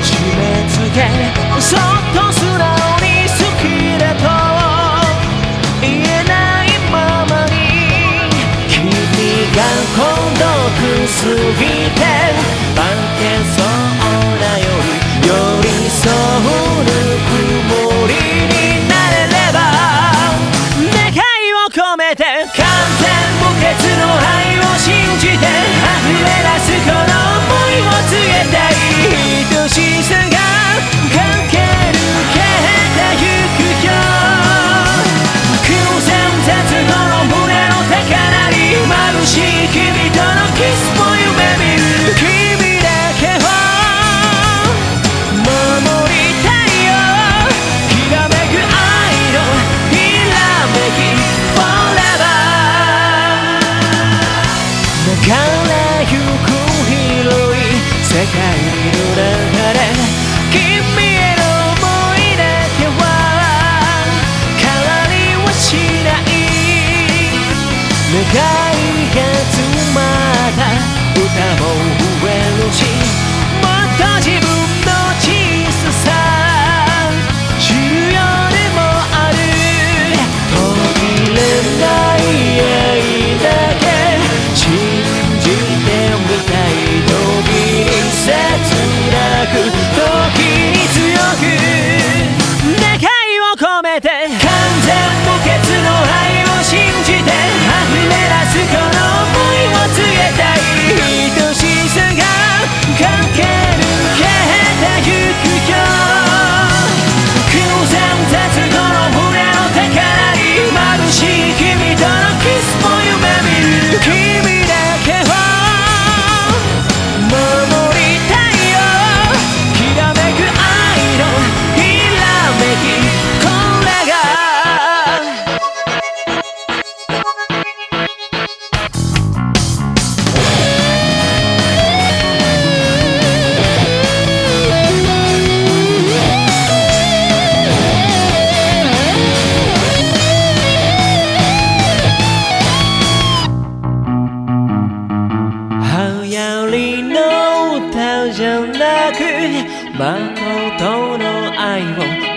締め付けそっと素直に好きだと言えないままに君が孤独すぎてまた歌も増えるしもっと自分の小ささ知るもある途切れない愛だけ信じてみたい時に切なく強く願いを込めて完全やりの歌じゃなく誠の愛を